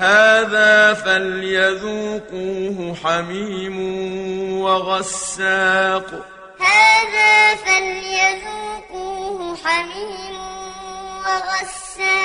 هَٰذَا فَلْيَذُوقُوهُ حَمِيمٌ وَغَسَّاقٌ. هَٰذَا فَلْيَذُوقُوهُ حَمِيمٌ وَغَسَّاقٌ.